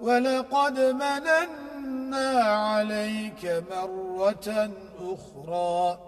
ولقد مننا عليك مرة أخرى.